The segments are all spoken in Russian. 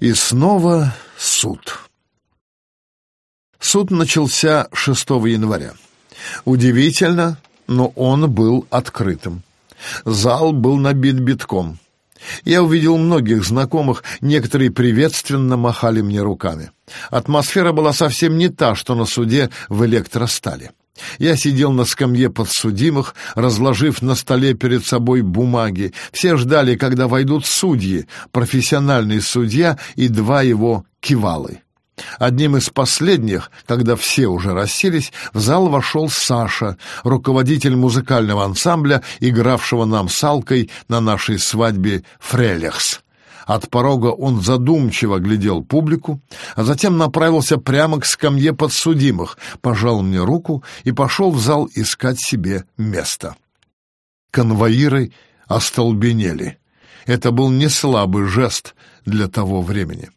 И снова суд. Суд начался 6 января. Удивительно, но он был открытым. Зал был набит битком. Я увидел многих знакомых, некоторые приветственно махали мне руками. Атмосфера была совсем не та, что на суде в электростале. Я сидел на скамье подсудимых, разложив на столе перед собой бумаги. Все ждали, когда войдут судьи, профессиональный судья и два его кивалы. Одним из последних, когда все уже расселись, в зал вошел Саша, руководитель музыкального ансамбля, игравшего нам с Алкой на нашей свадьбе «Фрелехс». От порога он задумчиво глядел публику, а затем направился прямо к скамье подсудимых, пожал мне руку и пошел в зал искать себе место. Конвоиры остолбенели. Это был не слабый жест для того времени.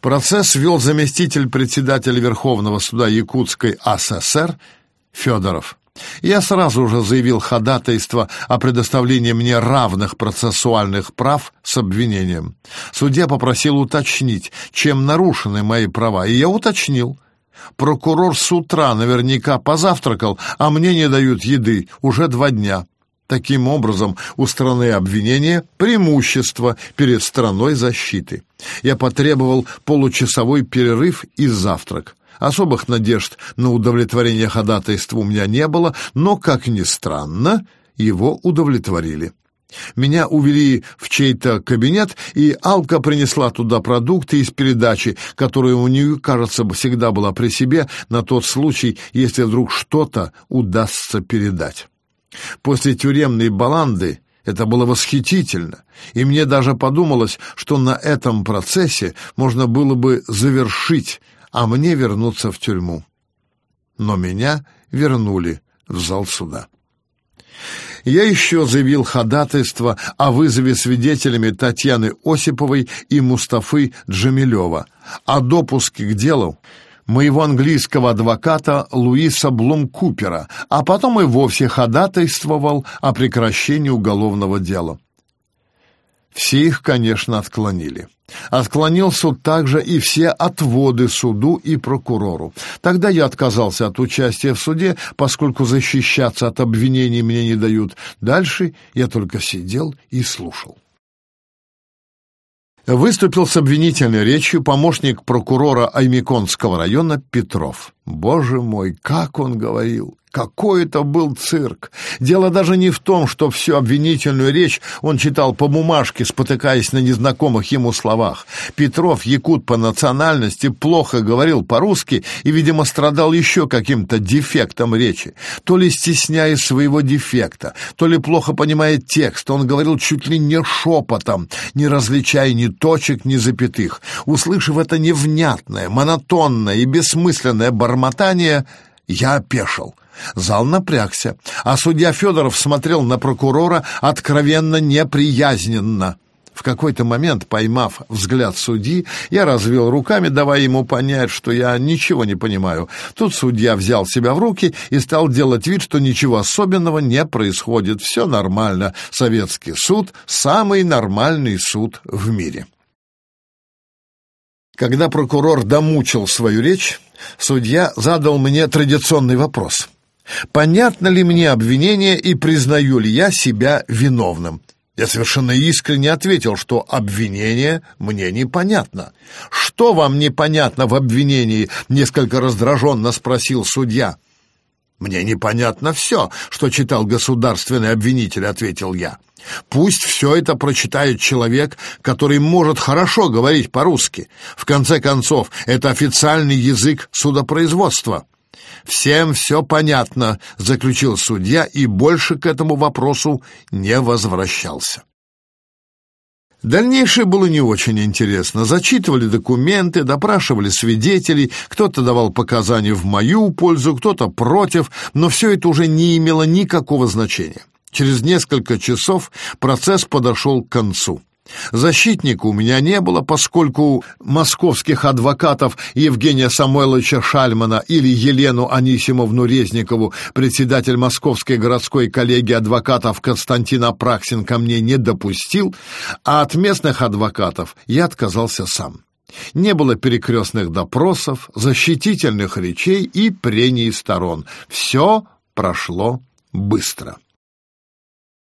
Процесс вел заместитель председателя Верховного суда Якутской АССР Федоров. Я сразу же заявил ходатайство о предоставлении мне равных процессуальных прав с обвинением. Судья попросил уточнить, чем нарушены мои права, и я уточнил. Прокурор с утра наверняка позавтракал, а мне не дают еды уже два дня. Таким образом, у страны обвинения преимущество перед страной защиты. Я потребовал получасовой перерыв и завтрак. Особых надежд на удовлетворение ходатайства у меня не было, но, как ни странно, его удовлетворили. Меня увели в чей-то кабинет, и Алка принесла туда продукты из передачи, которая у нее, кажется, всегда была при себе на тот случай, если вдруг что-то удастся передать. После тюремной баланды это было восхитительно, и мне даже подумалось, что на этом процессе можно было бы завершить а мне вернуться в тюрьму. Но меня вернули в зал суда. Я еще заявил ходатайство о вызове свидетелями Татьяны Осиповой и Мустафы Джамилева, о допуске к делу моего английского адвоката Луиса Блум-Купера, а потом и вовсе ходатайствовал о прекращении уголовного дела. Все их, конечно, отклонили. Отклонил суд также и все отводы суду и прокурору. Тогда я отказался от участия в суде, поскольку защищаться от обвинений мне не дают. Дальше я только сидел и слушал. Выступил с обвинительной речью помощник прокурора Аймиконского района Петров. Боже мой, как он говорил! Какой это был цирк! Дело даже не в том, что всю обвинительную речь он читал по бумажке, спотыкаясь на незнакомых ему словах. Петров, якут по национальности, плохо говорил по-русски и, видимо, страдал еще каким-то дефектом речи. То ли стесняясь своего дефекта, то ли плохо понимает текст. Он говорил чуть ли не шепотом, не различая ни точек, ни запятых. Услышав это невнятное, монотонное и бессмысленное бормотание, я опешил. Зал напрягся, а судья Федоров смотрел на прокурора откровенно неприязненно. В какой-то момент, поймав взгляд судьи, я развел руками, давая ему понять, что я ничего не понимаю. Тут судья взял себя в руки и стал делать вид, что ничего особенного не происходит. Все нормально. Советский суд — самый нормальный суд в мире. Когда прокурор домучил свою речь, судья задал мне традиционный вопрос. Понятно ли мне обвинение и признаю ли я себя виновным? Я совершенно искренне ответил, что обвинение мне непонятно. «Что вам непонятно в обвинении?» — несколько раздраженно спросил судья. «Мне непонятно все, что читал государственный обвинитель», — ответил я. «Пусть все это прочитает человек, который может хорошо говорить по-русски. В конце концов, это официальный язык судопроизводства». «Всем все понятно», — заключил судья и больше к этому вопросу не возвращался. Дальнейшее было не очень интересно. Зачитывали документы, допрашивали свидетелей, кто-то давал показания в мою пользу, кто-то против, но все это уже не имело никакого значения. Через несколько часов процесс подошел к концу. Защитника у меня не было, поскольку московских адвокатов Евгения Самойловича Шальмана или Елену Анисимовну Резникову, председатель Московской городской коллегии адвокатов Константин Апраксин ко мне не допустил, а от местных адвокатов я отказался сам. Не было перекрестных допросов, защитительных речей и прений сторон. Все прошло быстро.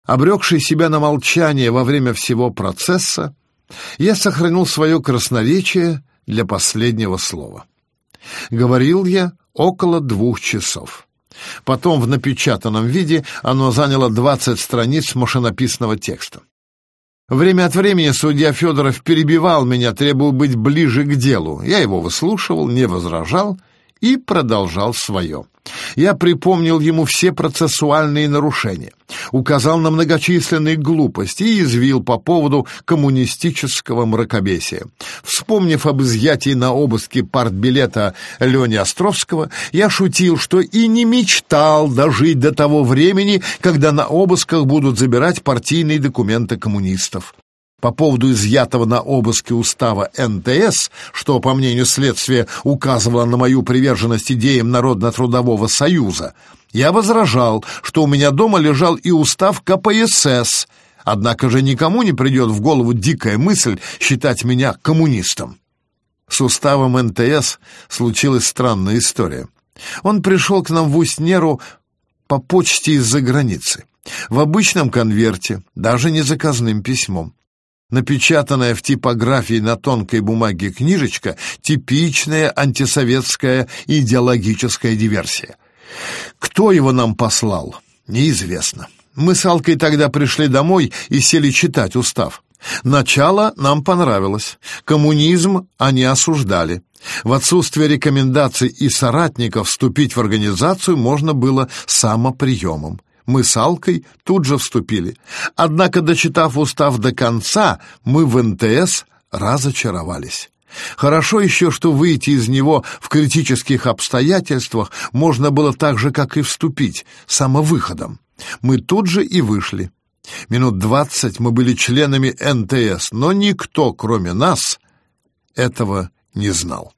Обрекший себя на молчание во время всего процесса, я сохранил свое красноречие для последнего слова. Говорил я около двух часов. Потом в напечатанном виде оно заняло 20 страниц машинописного текста. Время от времени судья Федоров перебивал меня, требуя быть ближе к делу. Я его выслушивал, не возражал и продолжал свое. Я припомнил ему все процессуальные нарушения, указал на многочисленные глупости и извил по поводу коммунистического мракобесия. Вспомнив об изъятии на обыске партбилета Лени Островского, я шутил, что и не мечтал дожить до того времени, когда на обысках будут забирать партийные документы коммунистов по поводу изъятого на обыске устава НТС, что, по мнению следствия, указывало на мою приверженность идеям Народно-трудового союза, я возражал, что у меня дома лежал и устав КПСС, однако же никому не придет в голову дикая мысль считать меня коммунистом. С уставом НТС случилась странная история. Он пришел к нам в Усть-Неру по почте из-за границы, в обычном конверте, даже не заказным письмом. Напечатанная в типографии на тонкой бумаге книжечка — типичная антисоветская идеологическая диверсия. Кто его нам послал, неизвестно. Мы с Алкой тогда пришли домой и сели читать устав. Начало нам понравилось. Коммунизм они осуждали. В отсутствие рекомендаций и соратников вступить в организацию можно было самоприемом мы с Алкой тут же вступили. Однако, дочитав устав до конца, мы в НТС разочаровались. Хорошо еще, что выйти из него в критических обстоятельствах можно было так же, как и вступить, самовыходом. Мы тут же и вышли. Минут двадцать мы были членами НТС, но никто, кроме нас, этого не знал.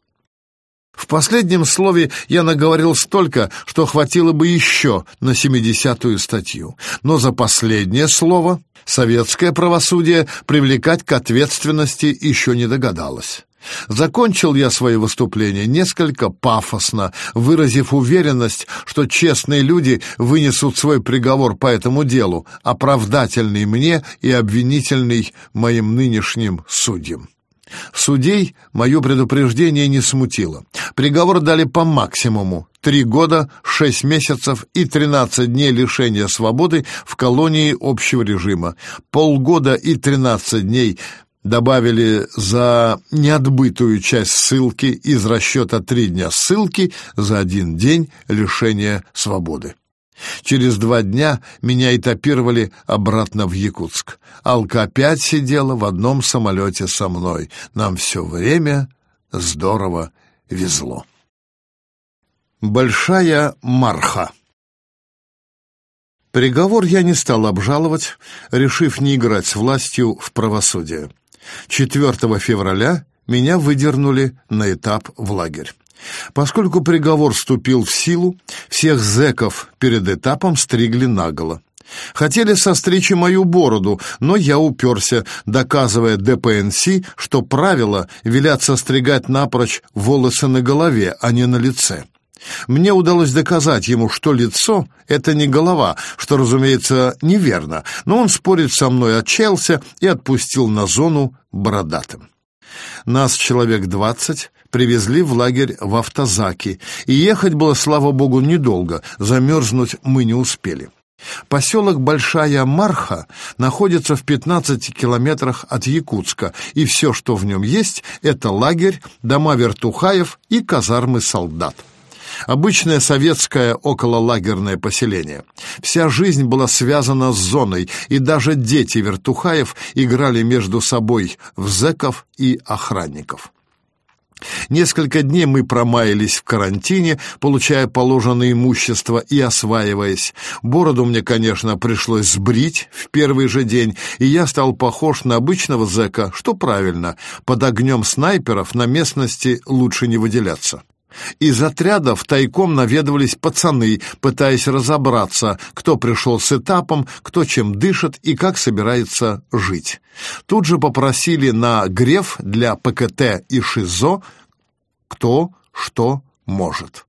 В последнем слове я наговорил столько, что хватило бы еще на семидесятую статью. Но за последнее слово советское правосудие привлекать к ответственности еще не догадалось. Закончил я свое выступление несколько пафосно, выразив уверенность, что честные люди вынесут свой приговор по этому делу, оправдательный мне и обвинительный моим нынешним судьям. Судей мое предупреждение не смутило. Приговор дали по максимуму — три года, шесть месяцев и тринадцать дней лишения свободы в колонии общего режима. Полгода и тринадцать дней добавили за неотбытую часть ссылки из расчета три дня ссылки за один день лишения свободы. Через два дня меня этапировали обратно в Якутск. Алка опять сидела в одном самолете со мной. Нам все время здорово везло. Большая Марха Приговор я не стал обжаловать, решив не играть с властью в правосудие. 4 февраля меня выдернули на этап в лагерь. Поскольку приговор вступил в силу, всех зэков перед этапом стригли наголо. Хотели состричь и мою бороду, но я уперся, доказывая ДПНС, что правило велят состригать напрочь волосы на голове, а не на лице. Мне удалось доказать ему, что лицо — это не голова, что, разумеется, неверно, но он спорить со мной отчаялся и отпустил на зону бородатым. Нас человек двадцать, привезли в лагерь в Автозаки, и ехать было, слава богу, недолго, замерзнуть мы не успели. Поселок Большая Марха находится в 15 километрах от Якутска, и все, что в нем есть, это лагерь, дома вертухаев и казармы солдат. Обычное советское окололагерное поселение. Вся жизнь была связана с зоной, и даже дети вертухаев играли между собой в зэков и охранников. Несколько дней мы промаялись в карантине, получая положенное имущество и осваиваясь. Бороду мне, конечно, пришлось сбрить в первый же день, и я стал похож на обычного зэка, что правильно, под огнем снайперов на местности лучше не выделяться. Из отрядов тайком наведывались пацаны, пытаясь разобраться, кто пришел с этапом, кто чем дышит и как собирается жить. Тут же попросили на греф для ПКТ и ШИЗО кто что может.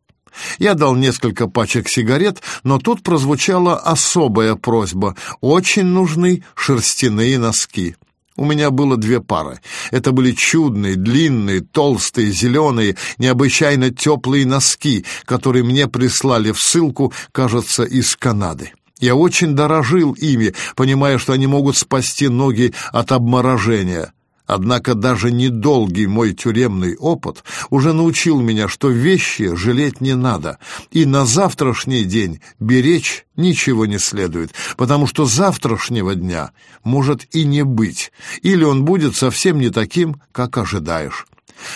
Я дал несколько пачек сигарет, но тут прозвучала особая просьба. Очень нужны шерстяные носки. У меня было две пары. Это были чудные, длинные, толстые, зеленые, необычайно теплые носки, которые мне прислали в ссылку, кажется, из Канады. Я очень дорожил ими, понимая, что они могут спасти ноги от обморожения. Однако даже недолгий мой тюремный опыт уже научил меня, что вещи жалеть не надо, и на завтрашний день беречь ничего не следует, потому что завтрашнего дня может и не быть, или он будет совсем не таким, как ожидаешь.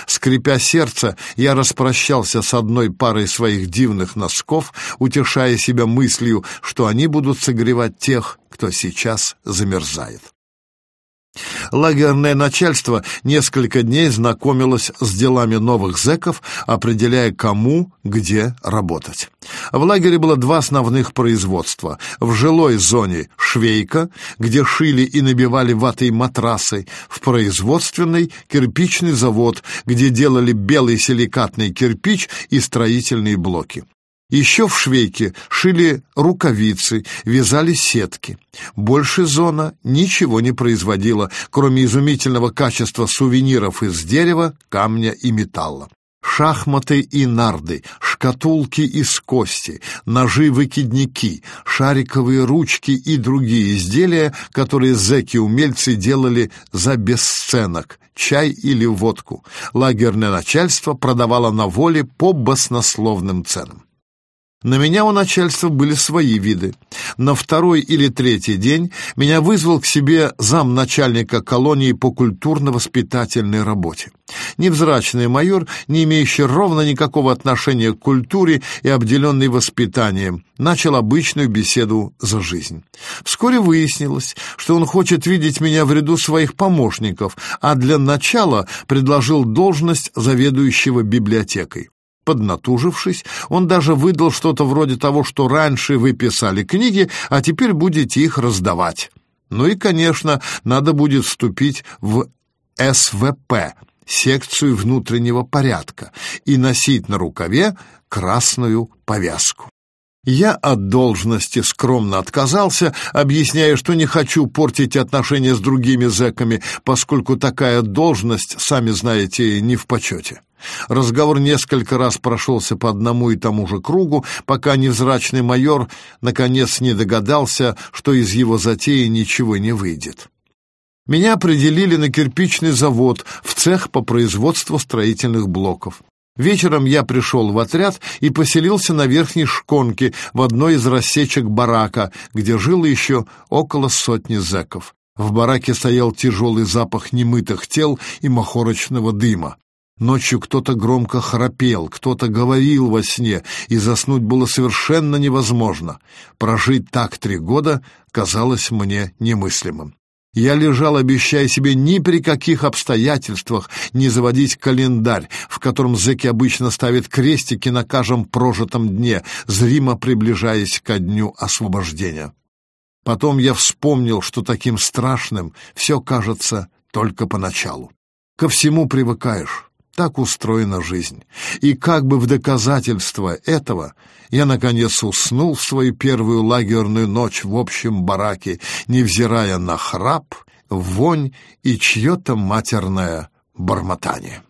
Скрипя сердце, я распрощался с одной парой своих дивных носков, утешая себя мыслью, что они будут согревать тех, кто сейчас замерзает. Лагерное начальство несколько дней знакомилось с делами новых зэков, определяя, кому, где работать. В лагере было два основных производства. В жилой зоне швейка, где шили и набивали ватой матрасы, в производственной кирпичный завод, где делали белый силикатный кирпич и строительные блоки. Еще в швейке шили рукавицы, вязали сетки. Больше зона ничего не производила, кроме изумительного качества сувениров из дерева, камня и металла. Шахматы и нарды, шкатулки из кости, ножи-выкидники, шариковые ручки и другие изделия, которые зэки-умельцы делали за бесценок, чай или водку. Лагерное начальство продавало на воле по баснословным ценам. На меня у начальства были свои виды. На второй или третий день меня вызвал к себе замначальника колонии по культурно-воспитательной работе. Невзрачный майор, не имеющий ровно никакого отношения к культуре и обделенный воспитанием, начал обычную беседу за жизнь. Вскоре выяснилось, что он хочет видеть меня в ряду своих помощников, а для начала предложил должность заведующего библиотекой. Поднатужившись, он даже выдал что-то вроде того, что раньше вы писали книги, а теперь будете их раздавать. Ну и, конечно, надо будет вступить в СВП, секцию внутреннего порядка, и носить на рукаве красную повязку. Я от должности скромно отказался, объясняя, что не хочу портить отношения с другими зэками, поскольку такая должность, сами знаете, не в почете. Разговор несколько раз прошелся по одному и тому же кругу, пока невзрачный майор наконец не догадался, что из его затеи ничего не выйдет. Меня определили на кирпичный завод в цех по производству строительных блоков. Вечером я пришел в отряд и поселился на верхней шконке в одной из рассечек барака, где жило еще около сотни зэков. В бараке стоял тяжелый запах немытых тел и махорочного дыма. Ночью кто-то громко храпел, кто-то говорил во сне, и заснуть было совершенно невозможно. Прожить так три года казалось мне немыслимым. Я лежал, обещая себе ни при каких обстоятельствах не заводить календарь, в котором зэки обычно ставят крестики на каждом прожитом дне, зримо приближаясь ко дню освобождения. Потом я вспомнил, что таким страшным все кажется только поначалу. Ко всему привыкаешь. Так устроена жизнь. И как бы в доказательство этого я, наконец, уснул в свою первую лагерную ночь в общем бараке, невзирая на храп, вонь и чье-то матерное бормотание.